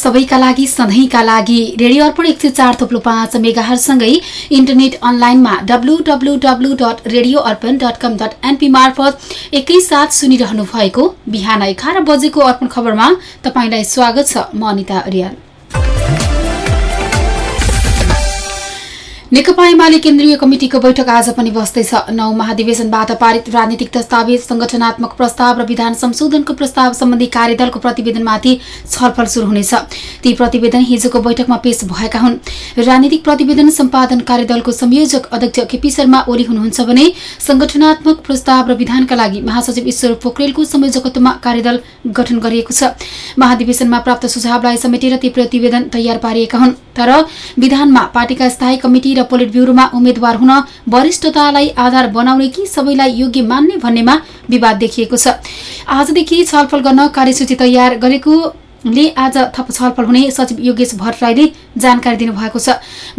सबैका लागि सधैँका लागि रेडियो अर्पण एक सय चार थोप्लो पाँच मेगाहरूसँगै इन्टरनेट अनलाइनमा W W W dot radio Arpan dot com dot NP मार्फत एकैसाथ सुनिरहनु भएको बिहान एघार बजेको अर्पण खबरमा तपाईँलाई स्वागत छ म अनिता रियाल नेकपा एमाले केन्द्रीय कमिटिको बैठक आज पनि बस्दैछ नौ महाधिवेशनबाट पारित राजनीतिक दस्तावेज संगठनात्मक प्रस्ताव र विधान संशोधनको प्रस्ताव सम्बन्धी कार्यदलको प्रतिवेदनमाथि छलफल शुरू हुनेछ। ती प्रतिवेदन हिजोको बैठकमा पेश भएका हुन्। राजनीतिक प्रतिवेदन सम्पादन कार्यदलको संयोजक अध्यक्ष केपी शर्मा ओली हुनुहुन्छ भने संगठनात्मक प्रस्ताव र विधानका लागि महासचिव ईश्वर पोखरेलको संयोजकत्वमा कार्यदल गठन गरिएको छ। महाधिवेशनमा प्राप्त सुझावलाई समेटेर ती प्रतिवेदन तयार पारिएका हुन्। तर विधानमा पार्टीका स्थायी कमिटी र पोलिट ब्युरोमा उम्मेद्वार हुन वरिष्ठतालाई आधार बनाउने कि सबैलाई योग्य मान्ने भन्नेमा विवाद देखिएको छ। आजदेखि छलफल गर्न कार्यसूची तयार गरेको ले आज थप छलफल हुने सचिव योगेश भट्टराईले जानकारी दिनुभएको छ।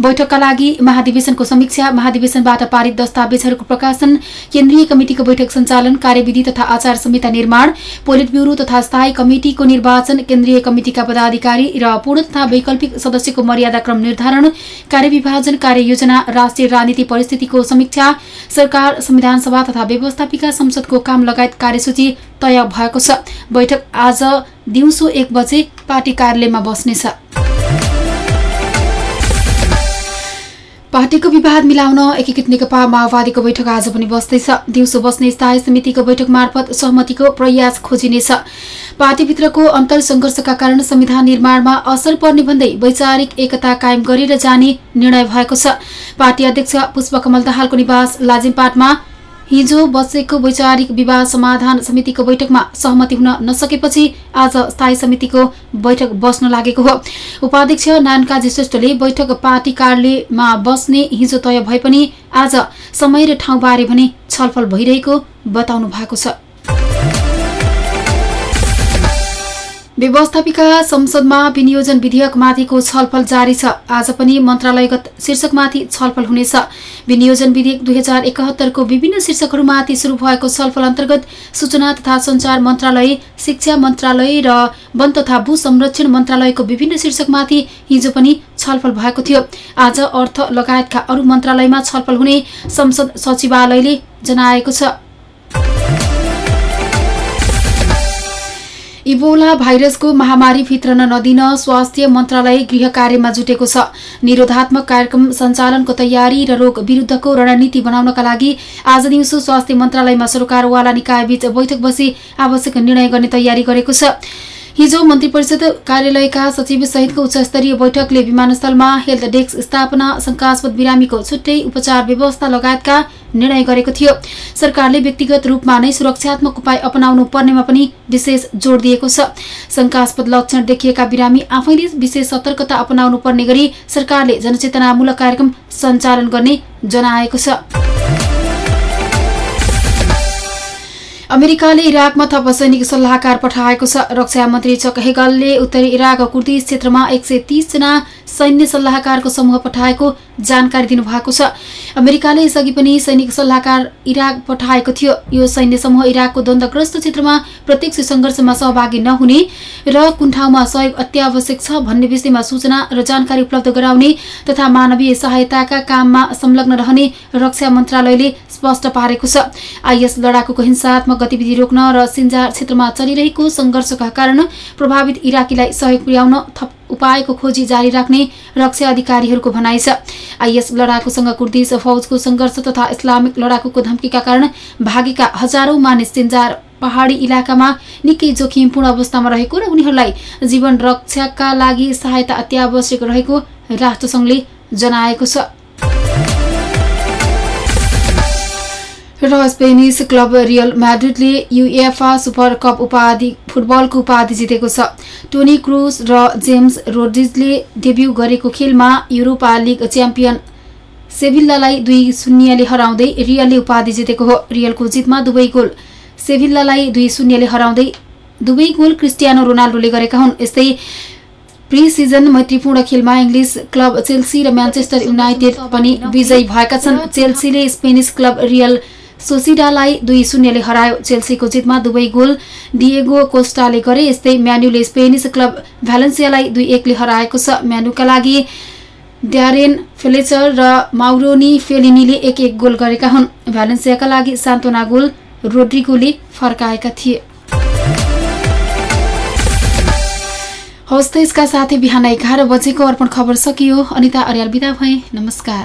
बैठकका लागि महाधिवेशनको समीक्षा महाधिवेशनबाट पारित दस्तावेजहरूको प्रकाशन केन्द्रीय कमिटिको बैठक सञ्चालन कार्यविधि तथा आचार संहिता निर्माण पोलिट ब्युरो तथा स्थायी कमिटिको निर्वाचन केन्द्रीय कमिटिका पदाधिकारी र पूर्ण तथा वैकल्पिक सदस्यको मर्यादाक्रम निर्धारण कार्यविभाजन कार्ययोजना राष्ट्रिय राजनीति परिस्थितिको समीक्षा सरकार संविधान सभा तथा व्यवस्थापिका संसदको काम लगायत कार्यसूची तय भएको छ। बैठक आज दिउँसो एक बजे पार्टी कार्यालयमा बस्नेछ। पार्टीको विवाद मिलाउन एकीकृत नेकपा माओवादीको बैठक आज पनि बस्दैछ। दिउँसो बस्ने स्थायी समितिको बैठक मार्फत सहमतिको प्रयास खोजिनेछ। पार्टीभित्रको अन्तर संघर्षका कारण संविधान निर्माणमा असर पर्ने भन्दै वैचारिक एकता कायम गरेर जाने निर्णय भएको छ। पार्टी अध्यक्ष पुष्पकमल दाहालको निवास लाजिमपाटमा हिजो बसेको वैचारिक विवाद समाधान समितिको बैठकमा सहमति हुन नसकेपछि आज स्थायी समितिको बैठक बस्न लागेको हो। उपाध्यक्ष नानकाजी श्रेष्ठले बैठक पार्टी कार्यालयमा बस्ने हिजो तय भए पनि आज समय र ठाउँबारे भने छलफल भइरहेको बताउनु भएको छ। व्यवस्थापिका संसदमा विनियोजन विधेयकमाथिको छलफल जारी छ। आज पनि मन्त्रालयगत शीर्षकमाथि छलफल हुनेछ। विनियोजन विधेयक दुई हजार एकहत्तरको विभिन्न शीर्षकहरूमाथि शुरू भएको छलफल अन्तर्गत सूचना तथा संचार मन्त्रालय शिक्षा मन्त्रालय र वन तथा भू संरक्षण मन्त्रालयको विभिन्न शीर्षकमाथि हिजो पनि छलफल भएको थियो। आज अर्थ लगायतका अरू मन्त्रालयमा छलफल हुने संसद सचिवालयले जनाएको छ। इबोला भाइरसको महामारी भित्रन नदिन स्वास्थ्य मन्त्रालय गृह कार्यमा जुटेको छ। निरोधात्मक कार्यक्रम सञ्चालनको तयारी र रोग विरुद्धको रणनीति बनाउनका लागि आज दिउँसो स्वास्थ्य मन्त्रालयमा सरकारवाला निकायबीच बैठक बसी आवश्यक निर्णय गर्ने तयारी गरेको छ। हिजो मन्त्री परिषद कार्यालयका सचिव सहितको उच्चस्तरीय बैठकले विमानस्थलमा हेल्थ डेस्क स्थापना शंकास्पद बिरामीको छुट्टै उपचार व्यवस्था लगायतका निर्णय गरेको थियो। सरकारले व्यक्तिगत रूपमा नै सुरक्षात्मक उपाय अपनाउनु पर्नेमा पनि विशेष जोड़ दिएको छ। शंकास्पद लक्षण देखिएका बिरामी आफैले विशेष सतर्कता अपनाउनु पर्ने गरी सरकारले जनचेतनामूलक कार्यक्रम सञ्चालन गर्ने जनाएको छ। अमेरिकाले इराकमा थप सैनिक सल्लाहकार पठाएको छ। रक्षा मन्त्री चक हेगलले उत्तरी इराक कुर्दिस क्षेत्रमा एक सय तीसजना सैन्य सल्लाहकारको समूह पठाएको जानकारी दिनुभएको छ। अमेरिकाले यसअघि पनि सैनिक सल्लाहकार इराक पठाएको थियो। यो सैन्य समूह इराकको द्वन्द्वग्रस्त क्षेत्रमा प्रत्यक्ष सङ्घर्षमा सहभागी नहुने र कुन ठाउँमा सहयोग अत्यावश्यक छ भन्ने विषयमा सूचना र जानकारी उपलब्ध गराउने तथा मानवीय सहायताका काममा संलग्न रहने रक्षा मन्त्रालयले स्पष्ट पारेको छ। आइएस लडाकुको हिंसात्मक गतिविधि रोक्न र सिन्जार क्षेत्रमा चलिरहेको सङ्घर्षका कारण प्रभावित इराकीलाई सहयोग पुर्याउन थप उपायको खोजी जारी राख्ने रक्षा अधिकारीहरूको भनाइ छ। आइएस लडाकुसँग कुर्दिस फौजको सङ्घर्ष तथा इस्लामिक लडाकुको धम्कीका कारण भागेका हजारौं मानिस सिन्जार पहाडी इलाकामा निकै जोखिमपूर्ण अवस्थामा रहेको र उनीहरूलाई जीवन रक्षाका लागि सहायता अत्यावश्यक रहेको राष्ट्रसङ्घले जनाएको छ। र स्पेनिस क्लब रियल म्याड्रिडले युएफा सुपर कप उपाधि फुटबलको उपाधि जितेको छ। टोनी क्रुज र जेम्स रोड्रिजले डेब्यू गरेको खेलमा युरोपा लिग च्याम्पियन सेभिल्लालाई दुई शून्यले हराउँदै रियलले उपाधि जितेको हो। रियलको जितमा दुवै गोल। सेभिल्लालाई दुई शून्यले हराउँदै दुवै गोल क्रिस्टियानो रोनाल्डोले गरेका हुन्। यस्तै प्री सिजन मैत्रीपूर्ण खेलमा इङ्ग्लिस क्लब चेल्सी र म्यान्चेस्टर युनाइटेड पनि विजयी भएका छन्। चेल्सीले स्पेनिस क्लब रियल सोसिडालाई दुई शून्यले हरायो। चेल्सीको जितमा दुवै गोल डिएगो कोस्टाले गरे यस्तै म्यान्युले स्पेनिस क्लब भ्यालेन्सियालाई दुई एकले हराएको छ। म्यानुका लागि ड्यारेन फेलेचर र माउरोनी फेलिनीले एक एक गोल गरेका हुन्। भ्यालेन्सियाका लागि सान्तोना गोल रोड्रिगोले फर्काएका थिए। हवस् त यसका साथै बिहान एघार बजेको अर्पण खबर सकियो। अनिता अर्याल बिदा भए। नमस्कार।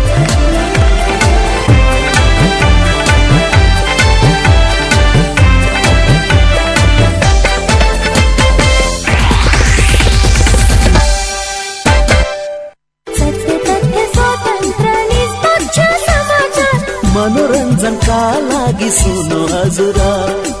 मनोरञ्जनका लागि सुन्नु हजुर।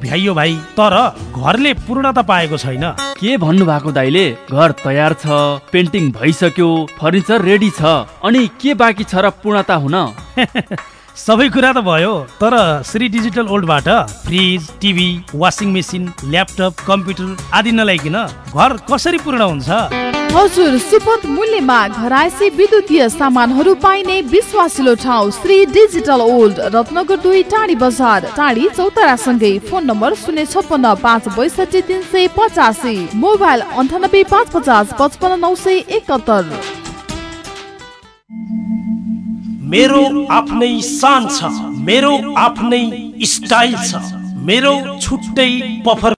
भ्याइयो भाइ तर घरले पूर्णता पाएको छैन। के भन्नु भएको दाइले घर तयार छ पेन्टिङ भइसक्यो फर्निचर रेडी छ अनि के बाँकी छ र पूर्णता हुन? सबै कुरा त भयो तर Shri digital ओल्डबाट fridge TV washing machine laptop computer आदि नल्याइकन घर कसरी पूर्ण हुन्छ? हजुर सुपथ मूल्यमा घरायसी विद्युतीय सामानहरू पाइने विश्वासिलो ठाउँ श्री डिजिटल ओल्ड रत्नगर दुई टाढी बजार टाढी चौतारासँगै। फोन नम्बर शून्य छप्पन्न पाँच बैसठी तिन सय पचासी। मोबाइल अन्ठानब्बे पाँच पचास पचपन्न नौ सय एकहत्तर। मेरो आफ्नै छ मेरो आफ्नै स्टाइल छ मेरो छुट्टै पफर